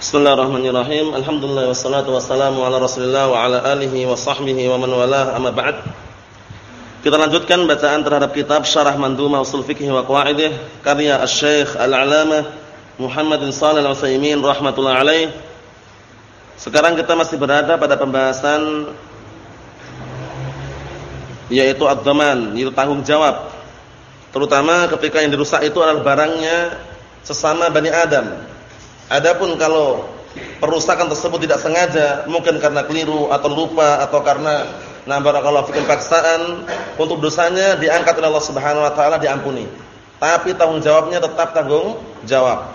Bismillahirrahmanirrahim. Alhamdulillah wassalatu wassalamu ala Rasulillah wa ala alihi wa sahbihi wa man walah. Amma ba'd. Kita lanjutkan bacaan terhadap kitab Syarah Mandhumah Ushul Fiqh wa Qawaidih karya Asy-Syaikh Al-'Alamah Muhammad bin Shalih Al-Utsaimin rahimatullah alaih. Sekarang kita masih berada pada pembahasan yaitu ad-dhaman, yaitu tanggung jawab. Terutama ketika yang dirusak itu adalah barangnya sesama Bani Adam Adapun kalau perusakan tersebut tidak sengaja, mungkin karena keliru atau lupa atau karena nah barakallahu fikum paksaan untuk dosanya diangkat oleh Allah Subhanahu wa taala diampuni. Tapi tanggung jawabnya tetap tanggung jawab.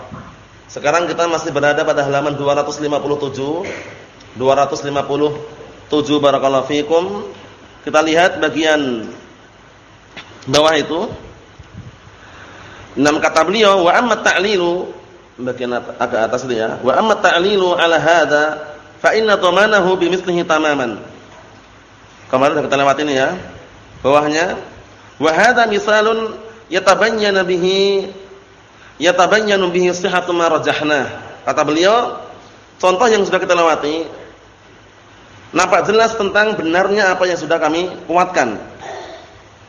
Sekarang kita masih berada pada halaman 257. 257 barakallahu fikum. Kita lihat bagian bawah itu. Enam kata beliau wa amma ta'lilu bagian agak atas itu ya. Wa amma ta'lilu ala hadza fa inna dhamanahu bimithlihi tamaman. Kemarin sudah kita lewat ini ya. Bawahnya wa hadza misalun yatabayyana bihi yatabayyanu bihi sihhatu ma rajahna. Kata beliau, contoh yang sudah kita lewati nampak jelas tentang benarnya apa yang sudah kami kuatkan.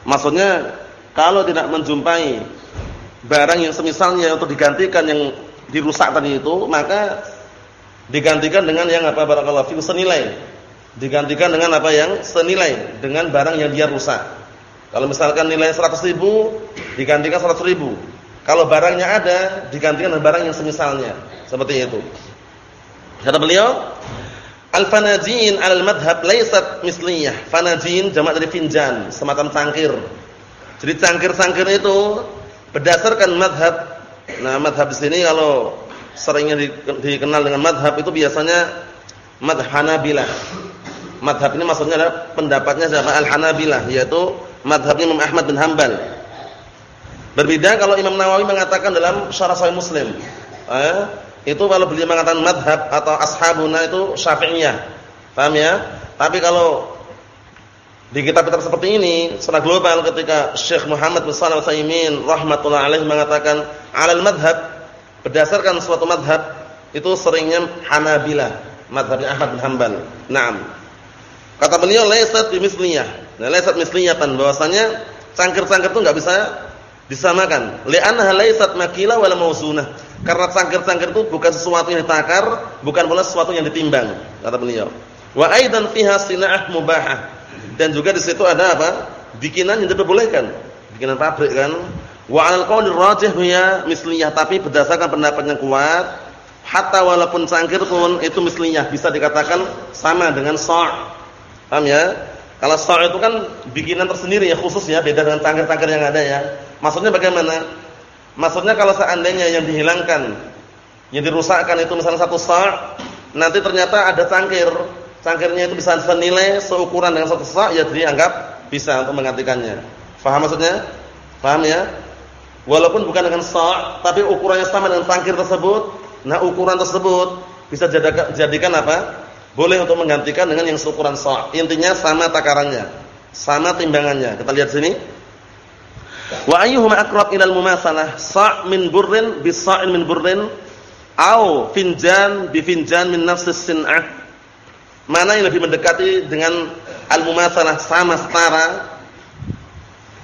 Maksudnya kalau tidak menjumpai barang yang semisalnya untuk digantikan yang dirusak tadi itu, maka digantikan dengan yang apa barakallahu fikum senilai. Digantikan dengan apa yang senilai dengan barang yang dia rusak. Kalau misalkan nilai 100 ribu digantikan 100 ribu. Kalau barangnya ada digantikan dengan barang yang semisalnya. Seperti itu. Kata beliau, Al-fanajin al-madhab laysat misliyah. Fanajin jamak dari finjan, semacam cangkir. Jadi cangkir-cangkir itu berdasarkan madhab Nah, madhab di sini kalau seringnya dikenal dengan madhab itu biasanya madhab Hanabilah. Madhab ini maksudnya adalah pendapatnya siapa? Al-Hanabilah, yaitu madhabnya Imam Ahmad bin Hambal. Berbeda kalau Imam Nawawi mengatakan dalam Syarah Sahih Muslim. Eh, itu kalau beliau mengatakan madhab atau ashabuna itu Syafi'iyah. Paham ya? Tapi kalau di kitab-kitab seperti ini, secara global ketika Syekh Muhammad bin Shalih Al-Utsaimin rahimatullah alaih mengatakan alal madhab berdasarkan suatu madhab itu seringnya Hanabilah, madhabnya Ahmad bin Hanbal. Naam. Kata beliau laisat bimisliyah. Nah, laisat misliyatan bahwasanya cangkir-cangkir itu enggak bisa disamakan. Li'annaha laisat makila wala mauzunah. Karena cangkir-cangkir itu bukan sesuatu yang ditakar, bukan pula sesuatu yang ditimbang, kata beliau. Wa aidan fiha sina'ah mubahah dan juga di situ ada apa? Bikinan yang diperbolehkan. Bikinan pabrik kan. Wa 'alal qawli rajih ya misliyah, tapi berdasarkan pendapat yang kuat, hatta walaupun cangkir pun itu misliyah, bisa dikatakan sama dengan sa'. Paham ya? Kalau sa' itu kan bikinan tersendiri ya khusus ya, beda dengan cangkir-cangkir yang ada ya. Maksudnya bagaimana? Maksudnya kalau seandainya yang dihilangkan, yang dirusakkan itu misalnya satu sa', nanti ternyata ada cangkir cangkirnya itu bisa senilai seukuran dengan satu sak ya jadi anggap bisa untuk menggantikannya. Faham maksudnya? Paham ya? Walaupun bukan dengan sak tapi ukurannya sama dengan cangkir tersebut, nah ukuran tersebut bisa jadikan apa? Boleh untuk menggantikan dengan yang seukuran sak. Intinya sama takarannya, sama timbangannya. Kita lihat sini. Wa ayyuhuma aqrab ila al-mumatsalah? Sa' min burrin bi sa'in min burrin au finjan bi finjan min nafsi sin'ah Mana yang lebih mendekati dengan al-mumatsalah sama setara?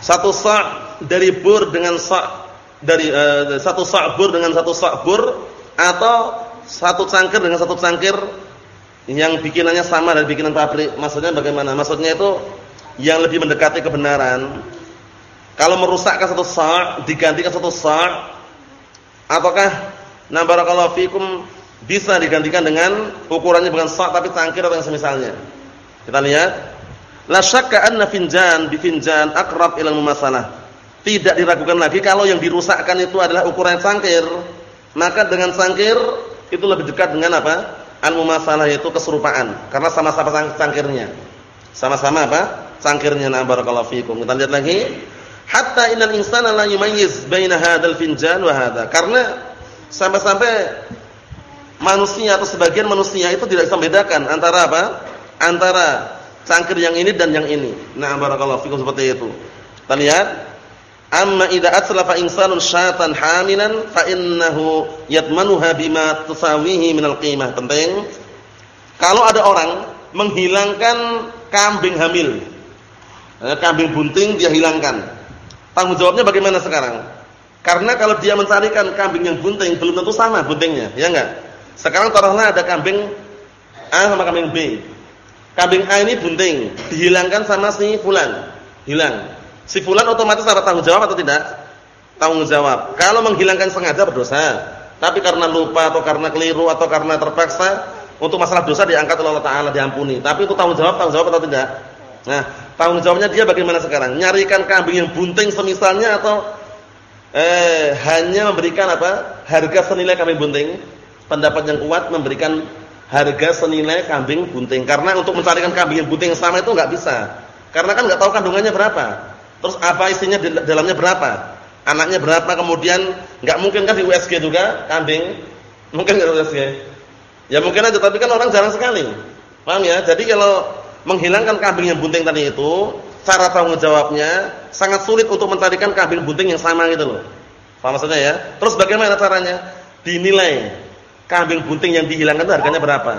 Satu sa' dari bur dengan sa' dari uh, satu sa' bur dengan satu sa' bur atau satu cangkir dengan satu cangkir yang bikinannya sama dari bikinan pabrik. Maksudnya bagaimana? Maksudnya itu yang lebih mendekati kebenaran. Kalau merusakkan satu sa' digantikan satu sa' ataukah na barakallahu fikum bisa digantikan dengan ukurannya bukan sak tapi cangkir atau yang semisalnya. Kita lihat. La syakka anna finjan bi finjan aqrab ila mumasalah. Tidak diragukan lagi kalau yang dirusakkan itu adalah ukuran cangkir, maka dengan cangkir itu lebih dekat dengan apa? Al-mumasalah itu keserupaan karena sama-sama cangkirnya. Sama-sama apa? Cangkirnya na barakallahu fikum. Kita lihat lagi. Hatta innal insana la yumayyiz baina hadzal finjan wa hadza. Karena sampai-sampai manusia atau sebagian manusia itu tidak bisa membedakan antara apa? Antara cangkir yang ini dan yang ini. Nah, barakallahu fikum seperti itu. Kita lihat Amma idza atlafa insanun syatan hamilan fa innahu yatmanuha bima tusawihi minal qimah. Penting. Kalau ada orang menghilangkan kambing hamil. Eh, kambing bunting dia hilangkan. Tanggung jawabnya bagaimana sekarang? Karena kalau dia mencarikan kambing yang bunting belum tentu sama buntingnya, ya enggak? Sekarang taruhlah ada kambing A sama kambing B. Kambing A ini bunting, dihilangkan sama si fulan. Hilang. Si fulan otomatis ada tanggung jawab atau tidak? Tanggung jawab. Kalau menghilangkan sengaja berdosa. Tapi karena lupa atau karena keliru atau karena terpaksa untuk masalah dosa diangkat oleh Allah Taala diampuni. Tapi itu tanggung jawab, tanggung jawab atau tidak? Nah, tanggung jawabnya dia bagaimana sekarang? Nyarikan kambing yang bunting semisalnya atau eh hanya memberikan apa? Harga senilai kambing bunting? Pendapat yang kuat memberikan harga senilai kambing bunting karena untuk mencarikan kambing yang bunting yang sama itu nggak bisa. Karena kan nggak tahu kandungannya berapa. Terus apa isinya dalamnya berapa? Anaknya berapa? Kemudian nggak mungkin kan di USG juga kambing. Mungkin enggak USG. Ya mungkin aja tapi kan orang jarang sekali. Paham ya? Jadi kalau menghilangkan kambing yang bunting tadi itu, cara tanggung jawabnya sangat sulit untuk mencarikan kambing bunting yang sama gitu loh. Paham maksudnya ya? Terus bagaimana caranya? Dinilai kambing bunting yang dihilangkan itu harganya berapa?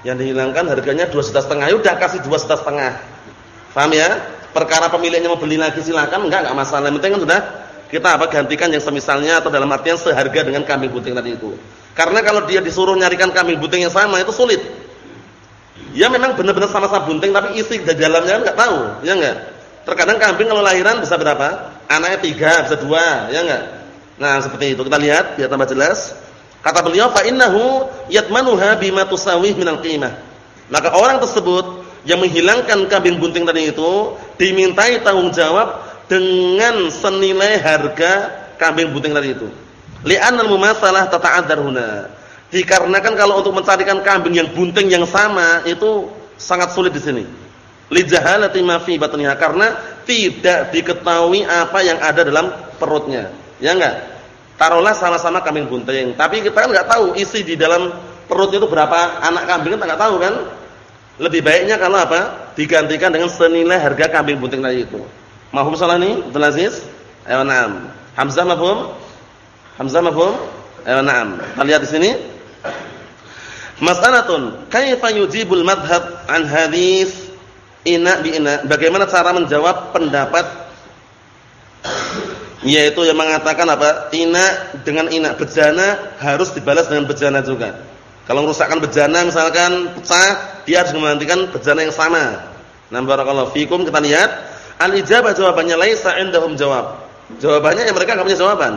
Yang dihilangkan harganya dua juta setengah. Ya udah kasih dua juta setengah. Paham ya? perkara pemiliknya mau beli lagi silakan, enggak enggak masalah. Yang penting kan sudah kita apa gantikan yang semisalnya atau dalam artian seharga dengan kambing bunting tadi itu. Karena kalau dia disuruh nyarikan kambing bunting yang sama itu sulit. Ya memang benar-benar sama-sama bunting tapi isi di dalamnya enggak tahu, ya enggak? Terkadang kambing kalau lahiran bisa berapa? Anaknya tiga, bisa dua, ya enggak? Nah, seperti itu. Kita lihat biar tambah jelas. Kata beliau fa innahu yatmanuha bima tusawih minal qimah. Maka orang tersebut yang menghilangkan kambing bunting tadi itu dimintai tanggung jawab dengan senilai harga kambing bunting tadi itu. Li'anal mumatsalah tata'adzar huna. Dikarenakan kalau untuk mencarikan kambing yang bunting yang sama itu sangat sulit di sini. Li jahalati ma fi batniha karena tidak diketahui apa yang ada dalam perutnya. Ya enggak? Taruhlah sama-sama kambing bunting, tapi kita kan enggak tahu isi di dalam perut itu berapa anak kambing kita enggak tahu kan? Lebih baiknya kalau apa? Digantikan dengan senilai harga kambing bunting tadi itu. Mahum salah nih, Abdul Aziz? Ayo na'am. Hamzah mafhum? Hamzah mafhum? Ayo na'am. Kita lihat di sini. Mas'alatun, kaifa yujibul madhab an hadis ina bi ina? Bagaimana cara menjawab pendapat yaitu yang mengatakan apa? Ina dengan ina, bejana harus dibalas dengan bejana juga. Kalau merusakkan bejana misalkan pecah, dia harus menggantikan bejana yang sama. Nah, barakallahu fikum kita lihat al-ijabah jawabannya laisa indahum jawab. Jawabannya yang mereka enggak punya jawaban.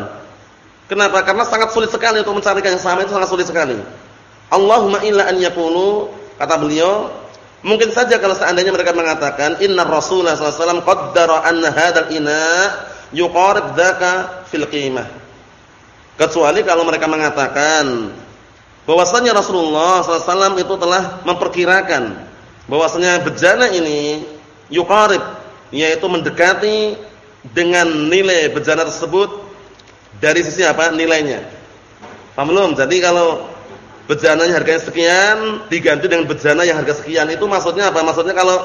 Kenapa? Karena sangat sulit sekali untuk mencarikan yang sama itu sangat sulit sekali. Allahumma illa an yakunu kata beliau, mungkin saja kalau seandainya mereka mengatakan inna Rasulullah sallallahu alaihi wasallam qaddara anna hadzal ina yuqarib dzaka fil qimah. Kecuali kalau mereka mengatakan bahwasanya Rasulullah SAW itu telah memperkirakan bahwasanya bejana ini yuqarib yaitu mendekati dengan nilai bejana tersebut dari sisi apa nilainya. Paham belum? Jadi kalau bejananya harganya sekian diganti dengan bejana yang harga sekian itu maksudnya apa? Maksudnya kalau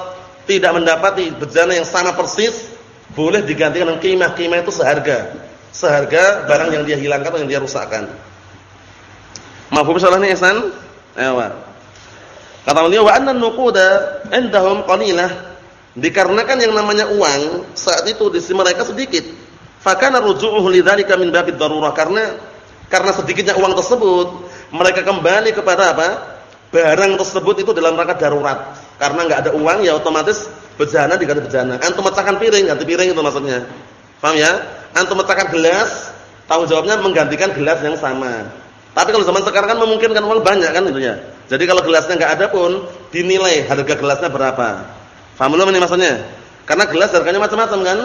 tidak mendapati bejana yang sama persis boleh diganti dengan kimah. Kimah itu seharga. Seharga barang yang dia hilangkan atau yang dia rusakkan. Mafhum salahnya ihsan? Ayo. Kata beliau wa anna nuquda indahum qalilah. Dikarenakan yang namanya uang saat itu di sisi mereka sedikit. Fakana ruju'uhu lidzalika min babid darurah karena karena sedikitnya uang tersebut mereka kembali kepada apa? Barang tersebut itu dalam rangka darurat. Karena enggak ada uang ya otomatis bejana diganti bejana. Antum mecahkan piring ganti piring itu maksudnya. Paham ya? Antum mecahkan gelas, tanggung jawabnya menggantikan gelas yang sama. Tapi kalau zaman sekarang kan memungkinkan uang banyak kan itunya. Jadi kalau gelasnya enggak ada pun dinilai harga gelasnya berapa. Paham belum ini maksudnya? Karena gelas harganya macam-macam kan?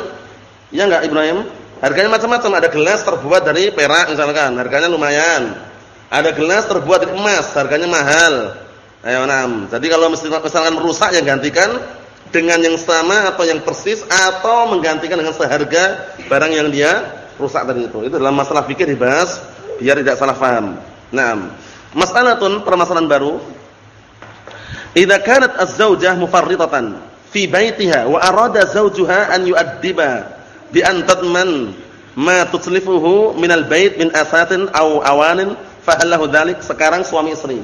Iya enggak Ibrahim? Harganya macam-macam. Ada gelas terbuat dari perak misalkan, harganya lumayan. Ada gelas terbuat dari emas, harganya mahal. Ayo enam. Jadi kalau misalkan merusak ya gantikan dengan yang sama atau yang persis atau menggantikan dengan seharga barang yang dia rusak tadi itu. Itu dalam masalah fikih dibahas biar tidak salah paham. Naam. Mas'alatun permasalahan baru. Idza kanat az-zaujah mufarridatan fi baitiha wa arada zawjuha an yu'addiba bi antadman ma tutslifuhu minal bait min asatin aw awanin fa halahu dzalik sekarang suami istri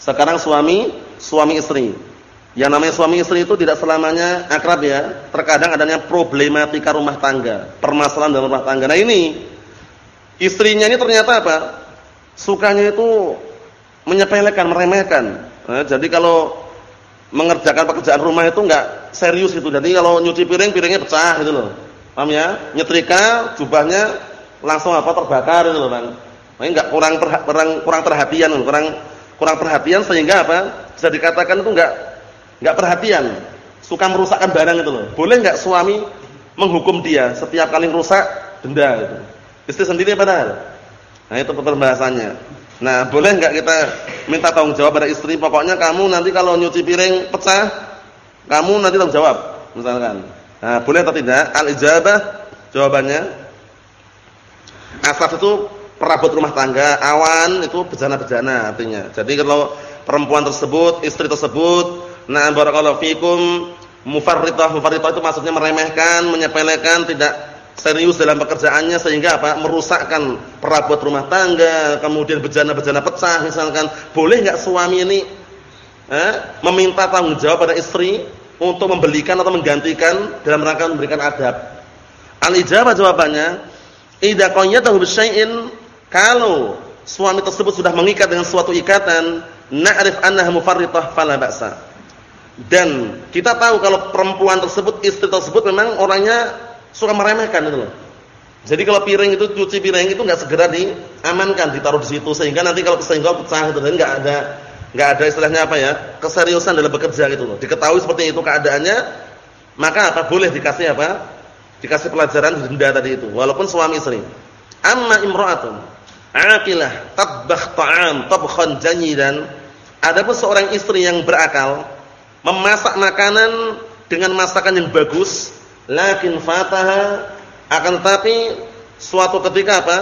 sekarang suami suami istri yang namanya suami istri itu tidak selamanya akrab ya terkadang adanya problematika rumah tangga permasalahan dalam rumah tangga nah ini istrinya ini ternyata apa sukanya itu menyepelekan meremehkan nah, jadi kalau mengerjakan pekerjaan rumah itu enggak serius itu. Jadi kalau nyuci piring, piringnya pecah gitu loh. Paham ya? Nyetrika, jubahnya langsung apa terbakar gitu loh, Bang. Nah, enggak kurang kurang kurang perhatian, kurang kurang perhatian sehingga apa? Bisa dikatakan itu enggak enggak perhatian. Suka merusakkan barang itu loh. Boleh enggak suami menghukum dia setiap kali rusak denda gitu. Istri sendiri padahal. Nah, itu pembahasannya. Nah, boleh enggak kita minta tanggung jawab pada istri? Pokoknya kamu nanti kalau nyuci piring pecah, kamu nanti tanggung jawab, misalkan. Nah, boleh atau tidak? Al-ijabah jawabannya asaf itu perabot rumah tangga, awan itu bejana-bejana artinya. Jadi kalau perempuan tersebut, istri tersebut, nah barakallahu fikum. Mufarritah, mufarritah itu maksudnya meremehkan, menyepelekan, tidak serius dalam pekerjaannya sehingga apa? Merusakkan perabot rumah tangga kemudian bejana-bejana pecah misalkan. Boleh nggak suami ini eh, meminta tanggung jawab pada istri untuk membelikan atau menggantikan dalam rangka memberikan adab? Al-ijabah jawabannya idza qayyadahu bisyai'in kalau suami tersebut sudah mengikat dengan suatu ikatan na'rif annaha mufarritah fala ba'sa dan kita tahu kalau perempuan tersebut istri tersebut memang orangnya suka meremehkan itu loh. Jadi kalau piring itu cuci piring itu enggak segera diamankan, ditaruh di situ sehingga nanti kalau kesenggol pecah itu dan enggak ada enggak ada istilahnya apa ya? keseriusan dalam bekerja gitu loh. Diketahui seperti itu keadaannya, maka apa boleh dikasih apa? Dikasih pelajaran denda tadi itu walaupun suami istri. Amma imra'atun aqilah tabakh ta'am tabkhan janyidan. Adapun seorang istri yang berakal memasak makanan dengan masakan yang bagus lakin fataha akan tetapi suatu ketika apa?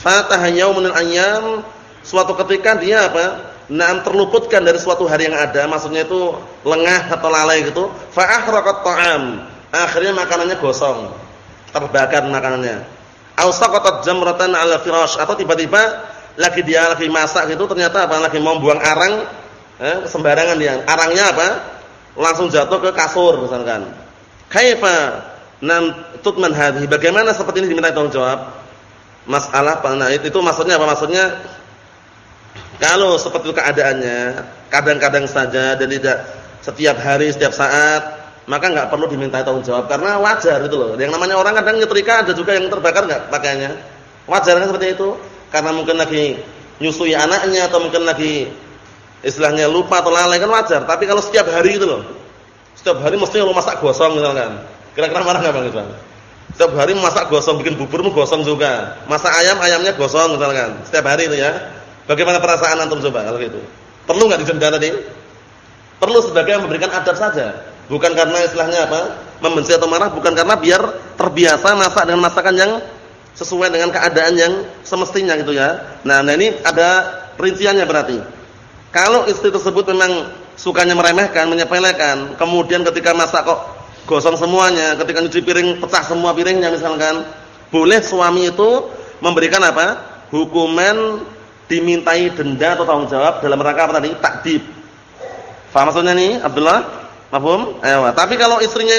Fataha yaumun ayyam suatu ketika dia apa? Naam terluputkan dari suatu hari yang ada, maksudnya itu lengah atau lalai gitu. Fa ahraqat ta'am. Akhirnya makanannya gosong. Terbakar makanannya. Aw saqatat jamratan 'ala firash atau tiba-tiba lagi dia lagi masak gitu ternyata apa? Lagi mau buang arang eh, sembarangan dia. Arangnya apa? Langsung jatuh ke kasur misalkan. Kaifa nam tutman hadhi? Bagaimana seperti ini diminta tanggung jawab? Masalah nah itu, maksudnya apa? Maksudnya kalau seperti itu keadaannya, kadang-kadang saja dan tidak setiap hari, setiap saat, maka enggak perlu diminta tanggung jawab karena wajar itu loh. Yang namanya orang kadang nyetrika ada juga yang terbakar enggak pakaiannya. Wajar kan seperti itu? Karena mungkin lagi nyusui anaknya atau mungkin lagi istilahnya lupa atau lalai kan wajar. Tapi kalau setiap hari itu loh, setiap hari mesti lu masak gosong misalkan. Kira-kira marah enggak Bang Irfan? Setiap hari masak gosong, bikin bubur gosong juga. Masak ayam, ayamnya gosong misalkan. Setiap hari itu ya. Bagaimana perasaan antum coba kalau gitu? Perlu enggak didenda tadi? Perlu sebagai memberikan adab saja. Bukan karena istilahnya apa? Membenci atau marah, bukan karena biar terbiasa masak dengan masakan yang sesuai dengan keadaan yang semestinya gitu ya. Nah, nah ini ada rinciannya berarti. Kalau istri tersebut memang sukanya meremehkan, menyepelekan. Kemudian ketika masak kok gosong semuanya, ketika nyuci piring pecah semua piringnya misalkan. Boleh suami itu memberikan apa? Hukuman dimintai denda atau tanggung jawab dalam rangka apa tadi? Takdib. Faham maksudnya nih, Abdullah? Paham? Ayo. Tapi kalau istrinya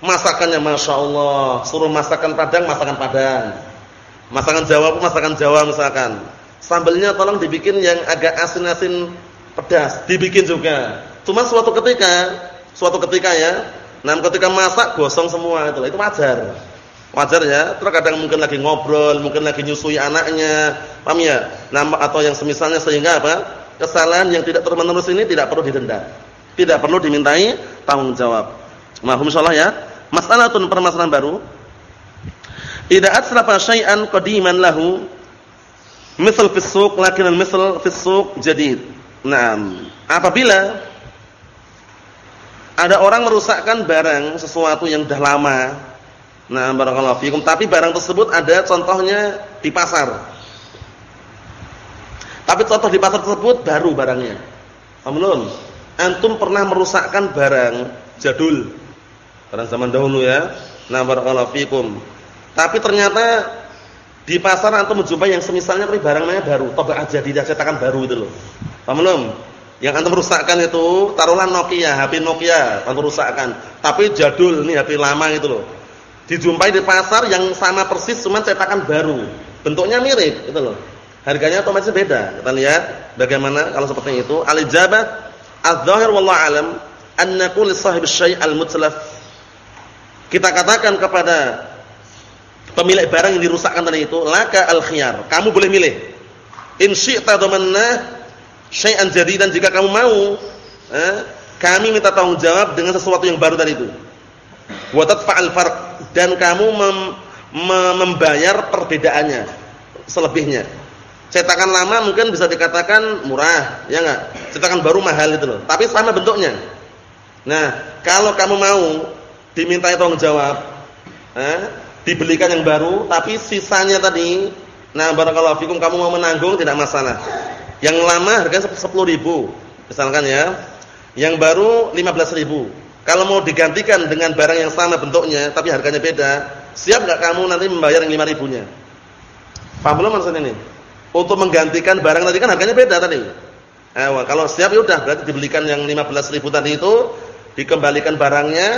masakannya Masya Allah, suruh masakan Padang, masakan Padang. Masakan Jawa pun masakan Jawa misalkan. Sambelnya tolong dibikin yang agak asin-asin pedas, dibikin juga. Cuma suatu ketika, suatu ketika ya, nah ketika masak gosong semua itu, itu wajar. Wajar ya, terkadang mungkin lagi ngobrol, mungkin lagi nyusui anaknya, paham ya? Nah, atau yang semisalnya sehingga apa? Kesalahan yang tidak terus-menerus ini tidak perlu didenda. Tidak perlu dimintai tanggung jawab. Mahum insyaallah ya. Masalatun permasalahan baru. Idza asrafa syai'an qadiman lahu misal fi suq lakin al-misal fi suq jadid. Nah, apabila ada orang merusakkan barang sesuatu yang sudah lama. Nah, barakallahu fikum, tapi barang tersebut ada contohnya di pasar. Tapi contoh di pasar tersebut baru barangnya. Paham Antum pernah merusakkan barang jadul. Barang zaman dahulu ya. Nah, barakallahu fikum. Tapi ternyata di pasar antum menjumpai yang semisalnya tapi barangnya baru, toba aja tidak cetakan baru itu loh. Paham belum? Yang antum rusakkan itu taruhlah Nokia, HP Nokia, antum rusakkan. Tapi jadul nih HP lama itu loh. Dijumpai di pasar yang sama persis cuma cetakan baru. Bentuknya mirip itu loh. Harganya otomatis beda. Kita lihat bagaimana kalau seperti itu. Al-ijabah adz-dzahir wallahu alam an naqul sahib syai' al-mutlaf. Kita katakan kepada pemilik barang yang dirusakkan tadi itu, laka al-khiyar. Kamu boleh milih. In syi'ta dhamanna syai'an jadidan jika kamu mau, eh, kami minta tanggung jawab dengan sesuatu yang baru tadi itu. Wa tadfa'al farq dan kamu mem, membayar perbedaannya selebihnya. Cetakan lama mungkin bisa dikatakan murah, ya enggak? Cetakan baru mahal itu loh, tapi sama bentuknya. Nah, kalau kamu mau diminta tanggung jawab, eh, dibelikan yang baru, tapi sisanya tadi, nah barakallahu fikum kamu mau menanggung tidak masalah. Yang lama harganya 10.000, misalkan ya. Yang baru 15.000. Kalau mau digantikan dengan barang yang sama bentuknya tapi harganya beda, siap enggak kamu nanti membayar yang 5.000-nya? Paham belum maksudnya ini? Untuk menggantikan barang tadi kan harganya beda tadi. Eh, kalau siap ya udah berarti dibelikan yang 15.000 tadi itu, dikembalikan barangnya,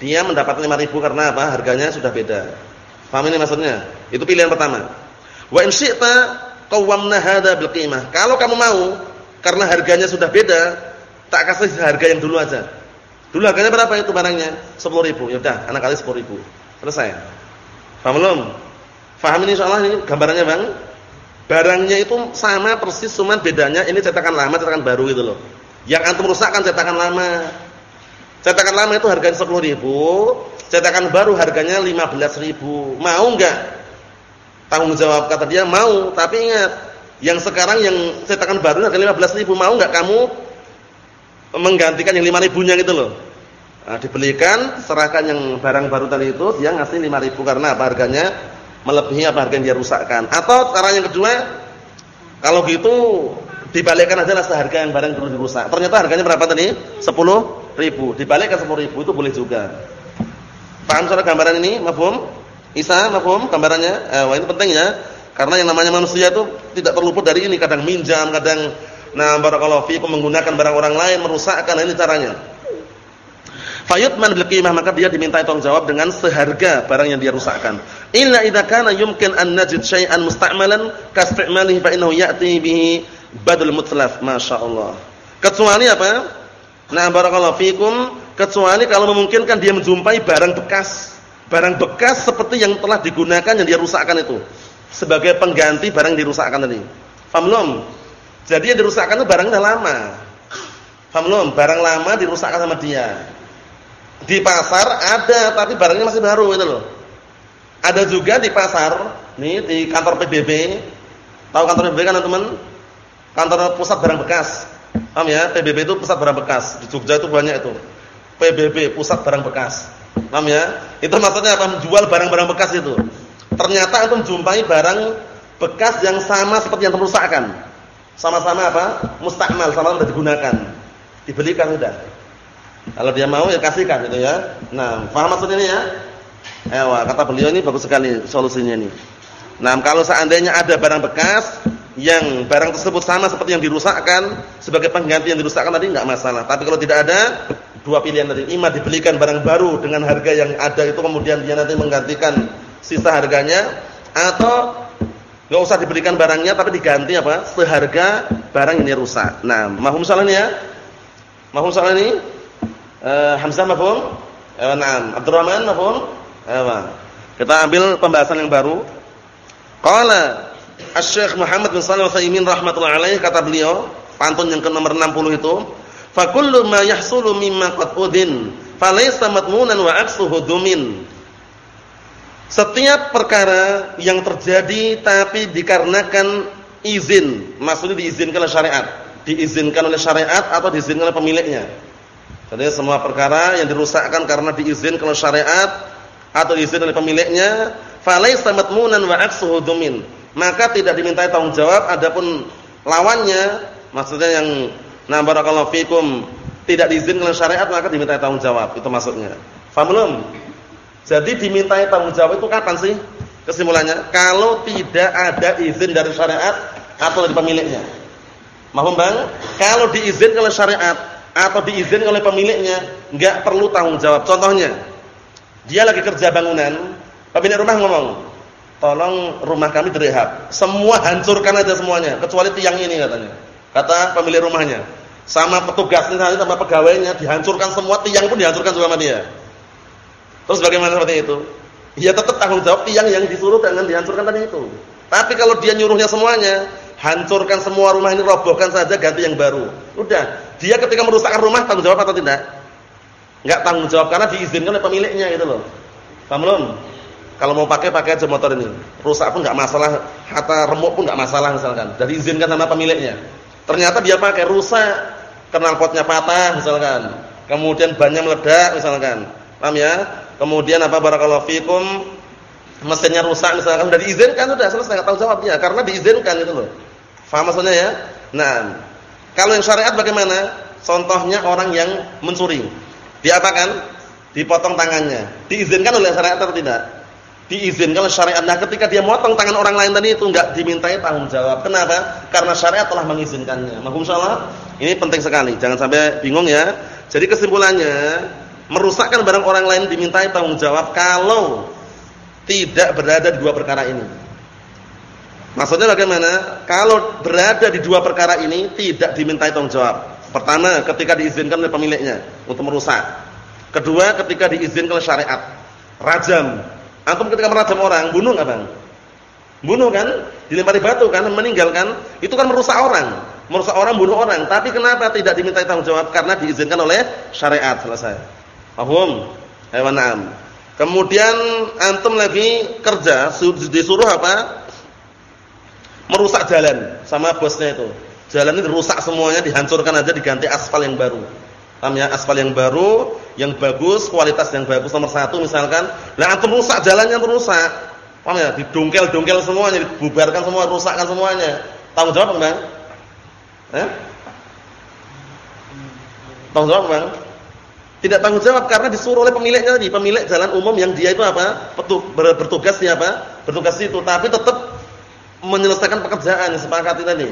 dia mendapat 5.000 karena apa? Harganya sudah beda. Paham ini maksudnya? Itu pilihan pertama. Wa in syi'ta qawwamna hadza bil qimah. Kalau kamu mau karena harganya sudah beda, tak kasih harga yang dulu aja. Dulu harganya berapa itu barangnya? 10.000. Ya udah, anak kali 10.000. Selesai. Paham belum? Paham ini insyaallah ini gambarannya, Bang? Barangnya itu sama persis cuman bedanya ini cetakan lama, cetakan baru gitu loh. Yang antum rusak kan cetakan lama. Cetakan lama itu harganya 10.000, cetakan baru harganya 15.000. Mau enggak? Tanggung jawab kata dia mau, tapi ingat, yang sekarang yang cetakan baru harganya 15.000, mau enggak kamu menggantikan yang 5.000-nya gitu loh. Nah, dibelikan, serahkan yang barang baru tadi itu, dia ngasih 5.000 karena apa harganya? melebihi apa harga yang dia rusakkan. Atau cara yang kedua, kalau gitu dibalikkan aja lah seharga yang barang dulu dirusak. Ternyata harganya berapa tadi? 10 ribu. Dibalikkan 10 ribu itu boleh juga. Paham soal gambaran ini? Mafhum? Isa, mafhum gambarannya? Eh, wah ini penting ya. Karena yang namanya manusia itu tidak terluput dari ini. Kadang minjam, kadang nah barakallahu fiikum menggunakan barang orang lain merusakkan. Nah, ini caranya. Fayutman bil qimah maka dia diminta tanggung jawab dengan seharga barang yang dia rusakkan. Illa idza kana yumkin an najid syai'an musta'malan kastimalihi fa innahu ya'ti bihi badal mutlaf. Masyaallah. Kecuali apa? Nah, barakallahu fikum, kecuali kalau memungkinkan dia menjumpai barang bekas. Barang bekas seperti yang telah digunakan yang dia rusakkan itu sebagai pengganti barang yang dirusakkan tadi. Paham? Jadi yang dirusakkan itu barangnya lama. Paham? Barang lama dirusakkan sama dia. Di pasar ada tapi barangnya masih baru itu loh. Ada juga di pasar, nih di kantor PBB. Tahu kantor PBB kan teman? Kantor pusat barang bekas. Paham ya? PBB itu pusat barang bekas. Di Jogja itu banyak itu. PBB pusat barang bekas. Paham ya? Itu maksudnya apa? Menjual barang-barang bekas itu. Ternyata antum jumpai barang bekas yang sama seperti yang terusakkan. Sama-sama apa? Mustakmal, sama-sama sudah digunakan. Dibelikan sudah. Kalau dia mau ya kasihkan gitu ya. Nah, paham maksudnya ini ya? Ewa, kata beliau ini bagus sekali solusinya ini. Nah, kalau seandainya ada barang bekas yang barang tersebut sama seperti yang dirusakkan sebagai pengganti yang dirusakkan tadi enggak masalah. Tapi kalau tidak ada, dua pilihan tadi. Ima dibelikan barang baru dengan harga yang ada itu kemudian dia nanti menggantikan sisa harganya atau enggak usah diberikan barangnya tapi diganti apa? seharga barang yang rusak. Nah, mahum salah ini ya? Mahum salah ini? Uh, Hamzah mafhum? Eh, na'am. Abdurrahman mafhum? Eh, Kita ambil pembahasan yang baru. Qala Asy-Syaikh Muhammad bin Shalih Al-Utsaimin rahimatullah alaihi kata beliau, pantun yang ke nomor 60 itu, fa kullu ma yahsulu mimma qad udin falaysa matmunan wa aksuhu dumin. Setiap perkara yang terjadi tapi dikarenakan izin, maksudnya diizinkan oleh syariat, diizinkan oleh syariat atau diizinkan oleh pemiliknya. Jadi semua perkara yang dirusakkan karena diizinkan oleh syariat atau diizinkan oleh pemiliknya, falaisa matmunan wa aksuhu dumin. Maka tidak dimintai tanggung jawab adapun lawannya, maksudnya yang na barakallahu fikum tidak diizinkan oleh syariat maka dimintai tanggung jawab. Itu maksudnya. Faham belum? Jadi dimintai tanggung jawab itu kapan sih? Kesimpulannya, kalau tidak ada izin dari syariat atau dari pemiliknya. Mahum Bang? Kalau diizinkan oleh syariat atau diizinkan oleh pemiliknya, enggak perlu tanggung jawab. Contohnya, dia lagi kerja bangunan, pemilik rumah ngomong, "Tolong rumah kami direhab. Semua hancurkan aja semuanya, kecuali tiang ini," katanya. Kata pemilik rumahnya. Sama petugasnya sama pegawainya dihancurkan semua, tiang pun dihancurkan juga sama dia. Terus bagaimana seperti itu? Ya tetap tanggung jawab tiang yang disuruh dengan dihancurkan tadi itu. Tapi kalau dia nyuruhnya semuanya, hancurkan semua rumah ini, robohkan saja, ganti yang baru. Udah, dia ketika merusakkan rumah tanggung jawab atau tidak? Enggak tanggung jawab karena diizinkan oleh pemiliknya gitu loh. Paham belum? Kalau mau pakai pakai aja motor ini. Rusak pun enggak masalah, hatta remuk pun enggak masalah misalkan. Jadi izinkan sama pemiliknya. Ternyata dia pakai rusak, knalpotnya patah misalkan. Kemudian bannya meledak misalkan. Paham ya? kemudian apa barakallahu fikum mesinnya rusak misalkan sudah diizinkan sudah selesai enggak tahu jawab dia karena diizinkan itu loh. Faham maksudnya ya? Nah, kalau yang syariat bagaimana? Contohnya orang yang mencuri. Diapakan? Dipotong tangannya. Diizinkan oleh syariat atau tidak? Diizinkan oleh syariat. Nah, ketika dia motong tangan orang lain tadi itu enggak dimintai tanggung jawab. Kenapa? Karena syariat telah mengizinkannya. Mahum salah? Ini penting sekali. Jangan sampai bingung ya. Jadi kesimpulannya, merusakkan barang orang lain dimintai tanggung jawab kalau tidak berada di dua perkara ini. Maksudnya bagaimana? Kalau berada di dua perkara ini tidak dimintai tanggung jawab. Pertama, ketika diizinkan oleh pemiliknya untuk merusak. Kedua, ketika diizinkan oleh syariat. Rajam. Antum ketika merajam orang, bunuh enggak, Bang? Bunuh kan? Dilempari batu kan, meninggalkan, itu kan merusak orang. Merusak orang, bunuh orang. Tapi kenapa tidak dimintai tanggung jawab? Karena diizinkan oleh syariat. Selesai. Paham? Hewan na'am. Kemudian antum lagi kerja disuruh apa? Merusak jalan sama bosnya itu. Jalan ini rusak semuanya, dihancurkan aja diganti aspal yang baru. Paham ya? Aspal yang baru, yang bagus, kualitas yang bagus nomor satu misalkan. Lah antum rusak jalannya rusak. Paham ya? Didongkel-dongkel semuanya, dibubarkan semua, rusakkan semuanya. Tanggung jawab, Bang? Eh? Tanggung jawab, Bang? Tidak tanggung jawab karena disuruh oleh pemiliknya tadi, pemilik jalan umum yang dia itu apa? bertugas di apa? Bertugas itu, tapi tetap menyelesaikan pekerjaan sepakati tadi.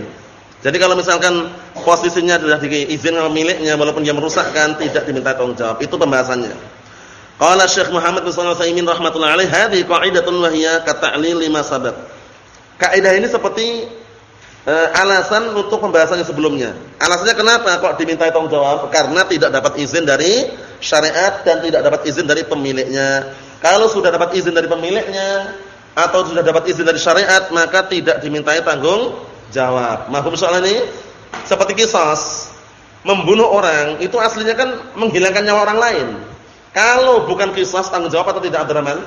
Jadi kalau misalkan posisinya sudah diizin oleh pemiliknya walaupun dia merusakkan tidak diminta tanggung jawab. Itu pembahasannya. Qala Syekh Muhammad bin Shalih Al-Utsaimin rahimatullah alaihi hadhihi qa'idatun wa hiya kata'lil lima sabab. Kaidah ini seperti e, alasan untuk pembahasan yang sebelumnya. Alasannya kenapa kok dimintai tanggung jawab? Karena tidak dapat izin dari syariat dan tidak dapat izin dari pemiliknya. Kalau sudah dapat izin dari pemiliknya atau sudah dapat izin dari syariat, maka tidak dimintai tanggung jawab. Mahum soal ini seperti kisos membunuh orang itu aslinya kan menghilangkan nyawa orang lain. Kalau bukan kisos tanggung jawab atau tidak Abdurrahman?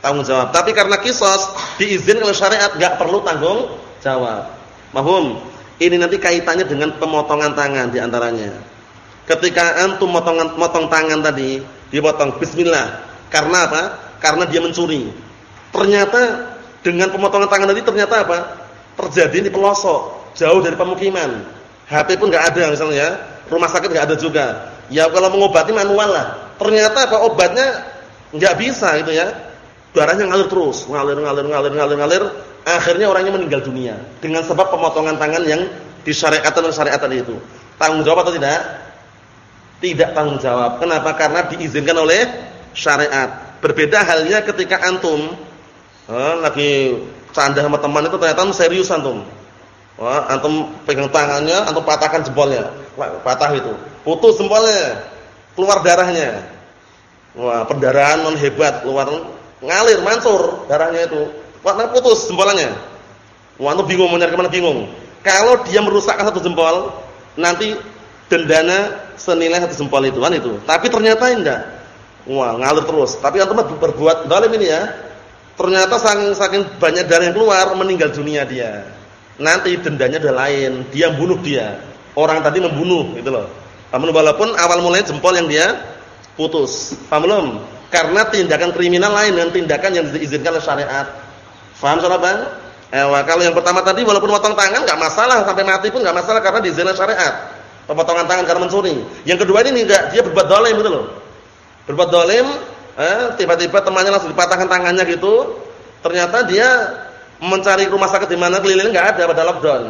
Tanggung jawab. Tapi karena kisos diizinkan oleh syariat, enggak perlu tanggung jawab. Mahum, ini nanti kaitannya dengan pemotongan tangan di antaranya. Ketika antum motongan, motong tangan tadi, dipotong bismillah. Karena apa? Karena dia mencuri. Ternyata dengan pemotongan tangan tadi ternyata apa? Terjadi di pelosok, jauh dari pemukiman. HP pun nggak ada misalnya, ya. rumah sakit nggak ada juga. Ya kalau mengobati manual lah. Ternyata apa obatnya nggak bisa gitu ya. Darahnya ngalir terus, ngalir ngalir ngalir ngalir ngalir akhirnya orangnya meninggal dunia dengan sebab pemotongan tangan yang disyariatkan oleh syariat tadi itu. Tanggung jawab atau tidak? Tidak tanggung jawab. Kenapa? Karena diizinkan oleh syariat. Berbeda halnya ketika antum eh, lagi canda sama teman itu ternyata serius antum. Wah, antum pegang tangannya, antum patahkan jempolnya. Patah itu. Putus jempolnya. Keluar darahnya. Wah, pendarahan non hebat, keluar ngalir mansur darahnya itu Warna putus jempolannya. Wantu bingung mau nyari ke mana bingung. Kalau dia merusakkan satu jempol, nanti dendana senilai satu jempol itu kan itu. Tapi ternyata enggak. Wah, ngalir terus. Tapi antum berbuat zalim ini ya. Ternyata saking saking banyak darah yang keluar meninggal dunia dia. Nanti dendanya udah lain, dia bunuh dia. Orang tadi membunuh gitu loh. Paham walaupun awal mulanya jempol yang dia putus. Paham belum? Karena tindakan kriminal lain dengan tindakan yang diizinkan oleh syariat. Faham saudara Bang? Eh, kalau yang pertama tadi walaupun potong tangan enggak masalah sampai mati pun enggak masalah karena diizinkan syariat. Pemotongan tangan karena mencuri. Yang kedua ini enggak, dia berbuat dolim gitu loh. Berbuat dolim eh, tiba-tiba temannya langsung dipatahkan tangannya gitu. Ternyata dia mencari rumah sakit di mana keliling nggak ada pada lockdown.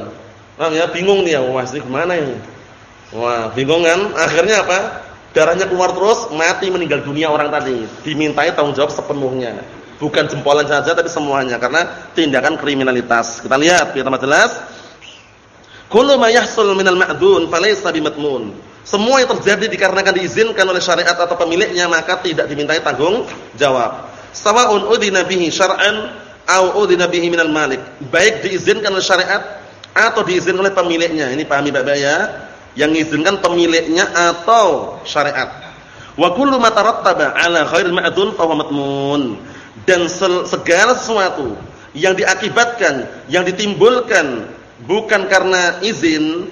Nah, ya bingung dia, wah ini gimana ini? Wah, bingung kan? Akhirnya apa? Darahnya keluar terus, mati meninggal dunia orang tadi. Dimintai tanggung jawab sepenuhnya. Bukan jempolan saja tapi semuanya karena tindakan kriminalitas. Kita lihat biar tambah jelas. Kullu ma yahsul minal ma'dun falaysa bimatmun. Semua yang terjadi dikarenakan diizinkan oleh syariat atau pemiliknya maka tidak dimintai tanggung jawab. Sawa'un udhina bihi syar'an au udhina bihi minal malik. Baik diizinkan oleh syariat atau diizinkan oleh pemiliknya. Ini pahami Bapak ya? Yang diizinkan pemiliknya atau syariat. Wa kullu ma tarattaba 'ala ghairil ma'dun fa huwa matmun. Dan segala sesuatu yang diakibatkan, yang ditimbulkan bukan karena izin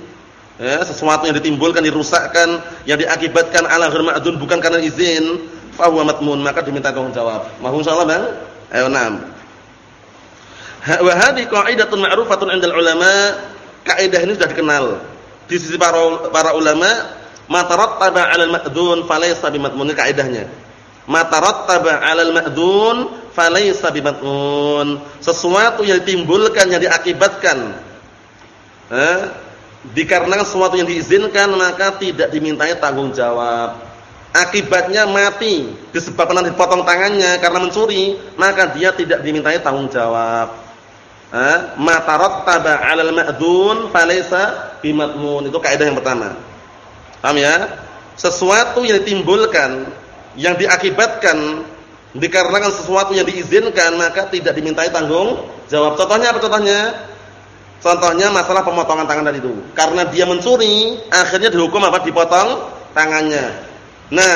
ya, sesuatu yang ditimbulkan, dirusakkan, yang diakibatkan ala ghair ma'dun bukan karena izin, fa huwa matmun, maka diminta tanggung jawab. Mahum insyaallah, Bang? Ayo na'am. Wa hadhihi qa'idatun ma'rufatun 'inda ulama. Kaidah ini sudah dikenal di sisi para para ulama, ma tarattaba 'ala al-ma'dun falaysa bimatmun kaidahnya. Ma tarattaba 'ala al-ma'dun falaysa bimatmun. Sesuatu yang ditimbulkan, yang diakibatkan eh, dikarenakan sesuatu yang diizinkan maka tidak dimintai tanggung jawab. Akibatnya mati disebabkan dipotong tangannya karena mencuri, maka dia tidak dimintai tanggung jawab. Eh, matarattaba 'alal ma'dun falaysa bimatmun. Itu kaidah yang pertama. Paham ya? Sesuatu yang ditimbulkan, yang diakibatkan dikarenakan sesuatu yang diizinkan maka tidak dimintai tanggung jawab. Contohnya apa contohnya? Contohnya masalah pemotongan tangan tadi itu. Karena dia mencuri, akhirnya dihukum apa? Dipotong tangannya. Nah,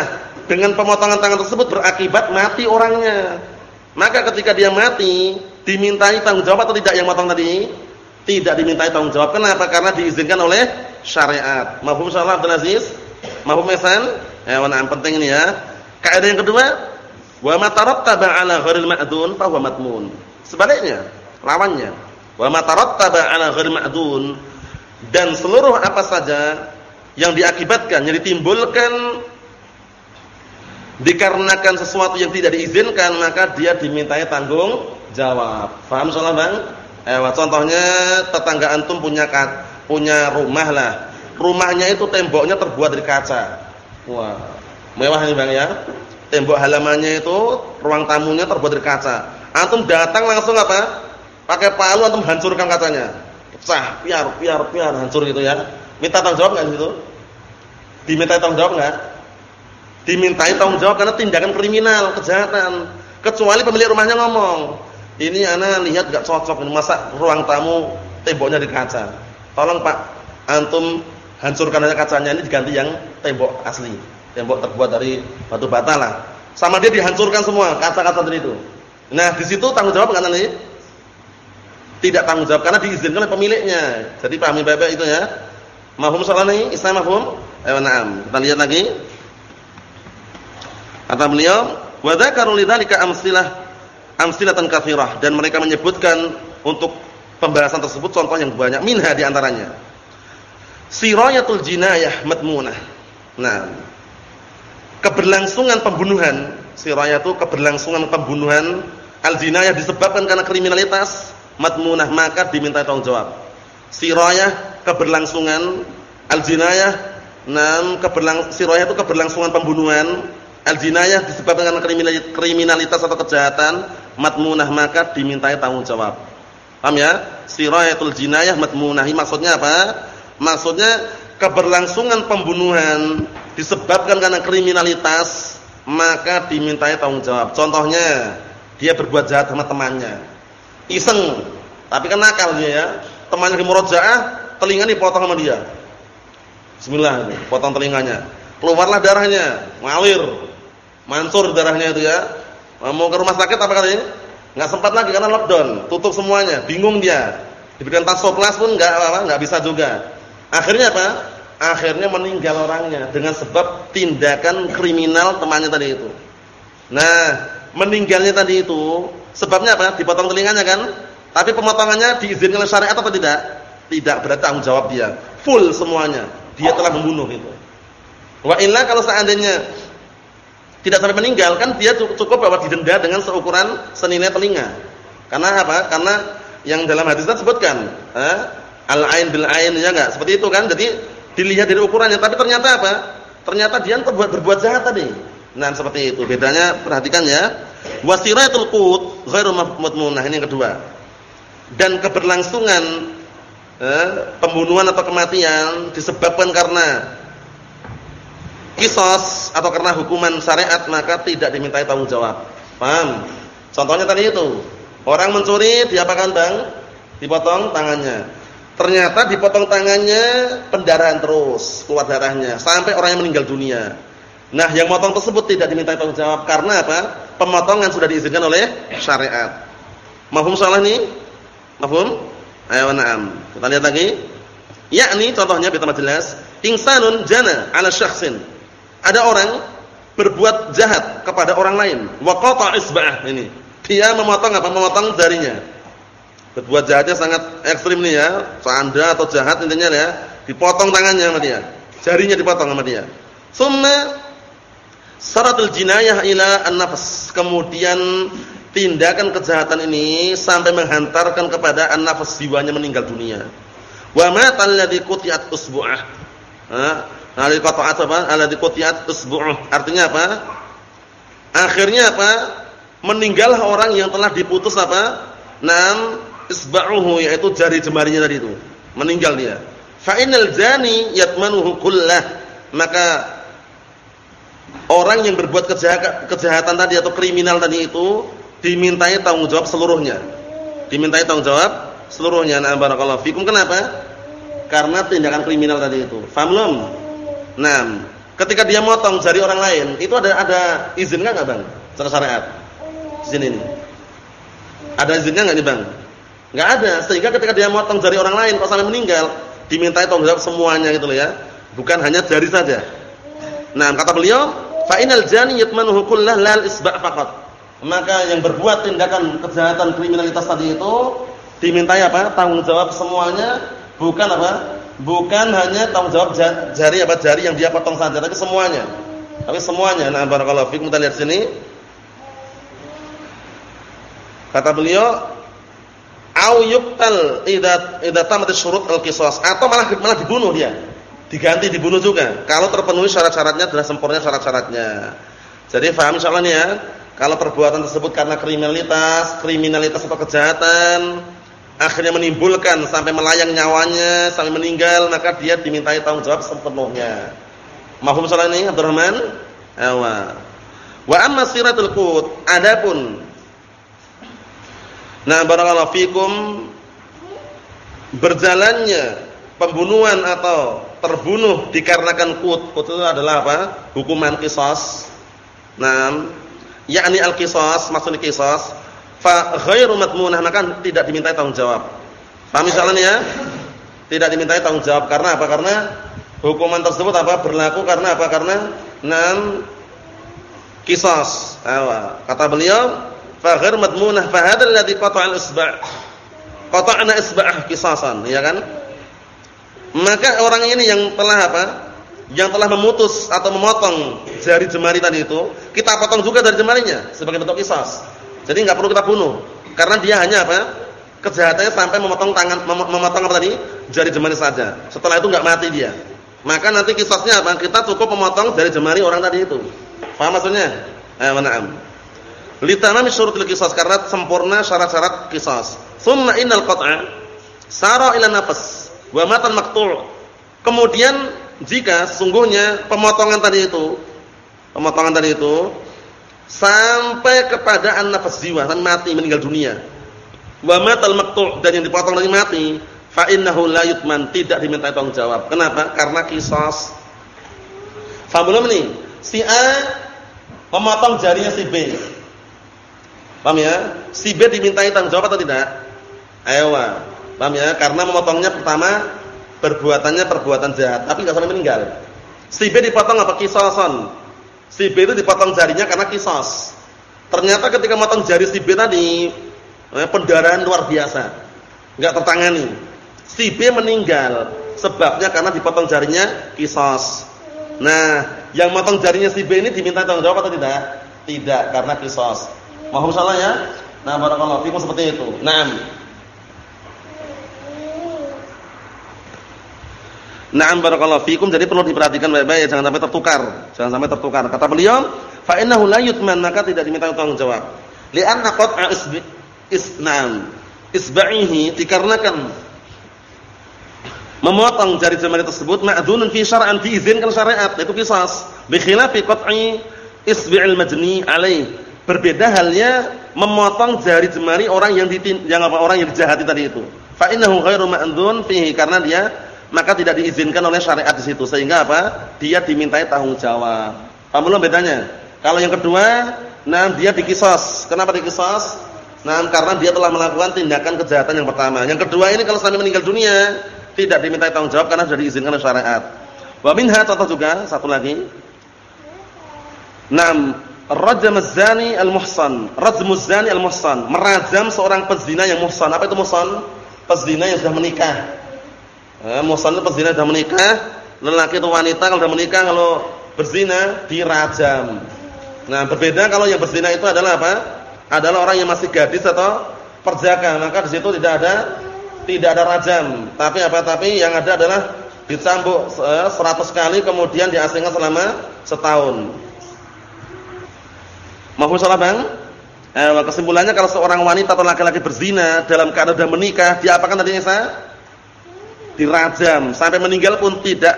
dengan pemotongan tangan tersebut berakibat mati orangnya. Maka ketika dia mati, dimintai tanggung jawab atau tidak yang motong tadi? Tidak dimintai tanggung jawab. Kenapa? Karena diizinkan oleh syariat. Mahfum insyaallah Abdul Aziz? Mahfum Ihsan? Ya, mana penting ini ya. Kaidah yang kedua, wa ma tarattaba 'ala ghairil ma'dun fa huwa matmun. Sebaliknya, lawannya wa matarattaba ala ghairi ma'dun dan seluruh apa saja yang diakibatkan yang ditimbulkan dikarenakan sesuatu yang tidak diizinkan maka dia dimintai tanggung jawab. Paham soalnya Bang? Eh, contohnya tetangga antum punya punya rumah lah. Rumahnya itu temboknya terbuat dari kaca. Wah, mewah ini Bang ya. Tembok halamannya itu ruang tamunya terbuat dari kaca. Antum datang langsung apa? Pakai palu atau hancurkan kacanya. Pecah, piar, piar, piar, hancur gitu ya. Minta tanggung jawab enggak gitu? Diminta tanggung jawab enggak? Dimintai tanggung jawab karena tindakan kriminal, kejahatan. Kecuali pemilik rumahnya ngomong, "Ini ana lihat enggak cocok ini masa ruang tamu temboknya di kaca. Tolong Pak, antum hancurkan aja kacanya ini diganti yang tembok asli. Tembok terbuat dari batu bata lah. Sama dia dihancurkan semua kaca-kaca itu. Nah, di situ tanggung jawab enggak nanti? Tidak tanggung jawab karena diizinkan oleh pemiliknya. Jadi pahami baik-baik itu ya. Mahum soal ini, Islam mahum? Ayo na'am. Kita lihat lagi. Kata beliau, "Wa dzakaru lidzalika amsilah amsilatan katsirah" dan mereka menyebutkan untuk pembahasan tersebut contoh yang banyak minha di antaranya. Sirayatul jinayah madmunah. Nah, keberlangsungan pembunuhan, sirayah itu keberlangsungan pembunuhan al-jinayah disebabkan karena kriminalitas matmunah maka diminta tanggung jawab. Sirayah keberlangsungan al-jinayah nam keberlang sirayah itu keberlangsungan pembunuhan al-jinayah disebabkan kriminalitas atau kejahatan matmunah maka dimintai tanggung jawab. Paham ya? Sirayatul jinayah matmunah maksudnya apa? Maksudnya keberlangsungan pembunuhan disebabkan karena kriminalitas maka dimintai tanggung jawab. Contohnya dia berbuat jahat sama temannya iseng, tapi kan nakal dia ya. Temannya di murojaah, telinga dipotong sama dia. Bismillah, potong telinganya. Keluarlah darahnya, ngalir. Mansur darahnya itu ya. Mau ke rumah sakit apa katanya? Enggak sempat lagi karena lockdown, tutup semuanya, bingung dia. Diberikan tasoplas pun enggak apa enggak bisa juga. Akhirnya apa? Akhirnya meninggal orangnya dengan sebab tindakan kriminal temannya tadi itu. Nah, meninggalnya tadi itu Sebabnya apa? Dipotong telinganya kan? Tapi pemotongannya diizinkan oleh syariat atau tidak? Tidak, berarti tanggung jawab dia. Full semuanya. Dia telah membunuh itu. Wa illa kalau seandainya Tidak sampai meninggal kan dia cukup bahwa didenda dengan seukuran senilai telinga. Karena apa? Karena yang dalam hadis tersebutkan, eh, al-ain bil ain ya enggak? Seperti itu kan. Jadi dilihat dari ukurannya, tapi ternyata apa? Ternyata dia berbuat berbuat jahat tadi. Nah, seperti itu. Bedanya perhatikan ya. Wasiratul qut ghairu madmunah ini yang kedua. Dan keberlangsungan eh, pembunuhan atau kematian disebabkan karena kisos atau karena hukuman syariat maka tidak dimintai tanggung jawab. Paham? Contohnya tadi itu. Orang mencuri diapakan Bang? Dipotong tangannya. Ternyata dipotong tangannya pendarahan terus, keluar darahnya sampai orang yang meninggal dunia. Nah, yang motong tersebut tidak dimintai tanggung jawab karena apa? Pemotongan sudah diizinkan oleh syariat. Mahfum salah nih? Mahfum? Ayo na'am. Kita lihat lagi. Yakni contohnya kita jelas, insanun jana 'ala syakhsin ada orang berbuat jahat kepada orang lain, wa qata isba'ah ini. Dia memotong apa? Memotong jarinya. Berbuat jahatnya sangat ekstrim nih ya. Sanda atau jahat intinya ya, dipotong tangannya sama dia. Jarinya dipotong sama dia. Summa saratul jinayah ila an-nafs. Kemudian tindakan kejahatan ini sampai menghantarkan kepada an-nafs jiwanya meninggal dunia. Wa matal ladzi qutiat usbu'ah. Alladzi qata'at apa? Alladzi qutiat usbu'uh. Artinya apa? Akhirnya apa? Meninggallah orang yang telah diputus apa? Nam isba'uhu yaitu jari jemarinya tadi itu. Meninggal dia. Fa innal yatmanuhu kullah. Maka orang yang berbuat kejahatan tadi atau kriminal tadi itu dimintai tanggung jawab seluruhnya. Dimintai tanggung jawab seluruhnya. Nah, barakallahu fikum. Kenapa? Karena tindakan kriminal tadi itu. Faham belum? Nah, ketika dia motong jari orang lain, itu ada ada izinnya nggak bang? Secara syariat, izin ini. Ada izinnya nggak nih bang? Nggak ada. Sehingga ketika dia motong jari orang lain, kalau sampai meninggal, dimintai tanggung jawab semuanya gitu loh ya, bukan hanya jari saja. Nah, kata beliau, fa'inal jani yatmanuhu kullah lal isba' faqat. Maka yang berbuat tindakan kejahatan kriminalitas tadi itu dimintai apa? Tanggung jawab semuanya, bukan apa? bukan hanya tanggung jawab jari apa jari yang dia potong saja, tapi semuanya. Tapi semuanya. Nah, barakallahu fikum kita lihat sini. Kata beliau, au yuqtal idza idza tamat syurut al-qisas atau malah malah dibunuh dia. Diganti dibunuh juga kalau terpenuhi syarat-syaratnya dan sempurna syarat-syaratnya. Jadi paham insyaallah ya. Kalau perbuatan tersebut karena kriminalitas, kriminalitas atau kejahatan, akhirnya menimbulkan sampai melayang nyawanya sampai meninggal maka dia dimintai tanggung jawab sepenuhnya. Mahfum salah ini Abdurrahman? Awa. Wa amma siratul qut adapun Nah barakallahu fikum berjalannya pembunuhan atau terbunuh dikarenakan qut. Qut itu adalah apa? Hukuman qisas. Nah, yakni al-qisas, maksudnya qisas fa ghairu matmunah maka tidak dimintai tanggung jawab. Paham misalnya ya? Tidak dimintai tanggung jawab karena apa? Karena hukuman tersebut apa? Berlaku karena apa? Karena enam kisas. Kata beliau, fa ghairu matmunah fa hadzal ladzi qata'a al-isba'. Qata'na isba'ah kisasan, ya kan? Maka orang ini yang telah apa? Yang telah memutus atau memotong jari jemari tadi itu, kita potong juga dari jemarinya sebagai bentuk kisas. Jadi nggak perlu kita bunuh. Karena dia hanya apa? Kejahatannya sampai memotong tangan memotong apa tadi? Jari jemari saja. Setelah itu nggak mati dia. Maka nanti kisahnya apa? Kita cukup memotong jari jemari orang tadi itu. Paham maksudnya? Eh, na'am. Litanami syurutul qisas karena sempurna syarat-syarat qisas. Summa innal qat'a sara ila nafas wa matan. Kemudian jika sesungguhnya pemotongan tadi itu pemotongan tadi itu sampai kepada an-nafas jiwa dan mati meninggal dunia. Wa matal dan yang dipotong lagi mati, fa innahu la yutman, tidak diminta tanggung jawab. Kenapa? Karena kisos. Paham belum nih? Si A memotong jarinya si B. Paham ya? Si B dimintai tanggung jawab atau tidak? Ayo, paham ya? Karena memotongnya pertama perbuatannya perbuatan jahat, tapi enggak sampai meninggal. Si B dipotong apa kisoson? Si B itu dipotong jarinya karena kisos. Ternyata ketika motong jari si B tadi, eh, pendarahan luar biasa. Enggak tertangani. Si B meninggal sebabnya karena dipotong jarinya kisos. Nah, yang motong jarinya si B ini diminta tanggung jawab atau tidak? Tidak, karena kisos. Mohon salah ya? Nah, barakallahu fikum seperti itu. Naam. Naam barakallahu fikum. Jadi perlu diperhatikan baik-baik ya, jangan sampai tertukar. Jangan sampai tertukar. Kata beliau, fa innahu la yutman maka tidak diminta tanggung jawab. Li'anna qat'a isbi isnam isba'ihi dikarenakan memotong jari jemari tersebut ma'dzunun fi syar'an diizinkan syariat itu qisas bi khilafi qat'i isbi'il majni alaih berbeda halnya memotong jari jemari orang yang ditin, yang apa orang yang dijahati tadi itu fa innahu ghairu ma'dzun fihi karena dia maka tidak diizinkan oleh syariat di situ sehingga apa dia dimintai tanggung jawab paham belum bedanya kalau yang kedua nah dia dikisos kenapa dikisos nah karena dia telah melakukan tindakan kejahatan yang pertama yang kedua ini kalau sampai meninggal dunia tidak diminta tanggung jawab karena sudah diizinkan oleh syariat. Wa minha contoh juga satu lagi. Naam, rajam az-zani al-muhsan, rajmuz zani al-muhsan, merajam seorang pezina yang muhsan. Apa itu muhsan? Pezina yang sudah menikah. Eh, pezina yang sudah menikah, lelaki atau wanita kalau sudah menikah kalau berzina dirajam. Nah, berbeda kalau yang berzina itu adalah apa? Adalah orang yang masih gadis atau perjaka, maka di situ tidak ada tidak ada rajam, tapi apa? Tapi yang ada adalah dicambuk 100 kali kemudian diasingkan selama setahun. Mahfuz salah Bang? Eh, kesimpulannya kalau seorang wanita atau laki-laki berzina dalam keadaan sudah menikah, dia apakan tadinya saya? Dirajam sampai meninggal pun tidak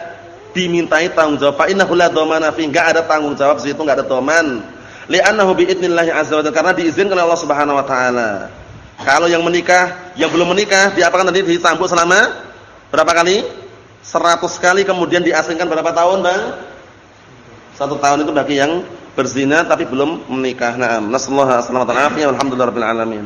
dimintai tanggung jawab. Fa innahu la dhamana fi, enggak ada tanggung jawab situ, enggak ada dhaman. Li'annahu bi idznillah azza karena diizinkan Allah Subhanahu wa taala. Kalau yang menikah, yang belum menikah, diapakan tadi ditambuk selama berapa kali? 100 kali kemudian diasingkan berapa tahun, Bang? Satu tahun itu bagi yang berzina tapi belum menikah. Naam. Nasallahu alaihi wasallam. Alamin.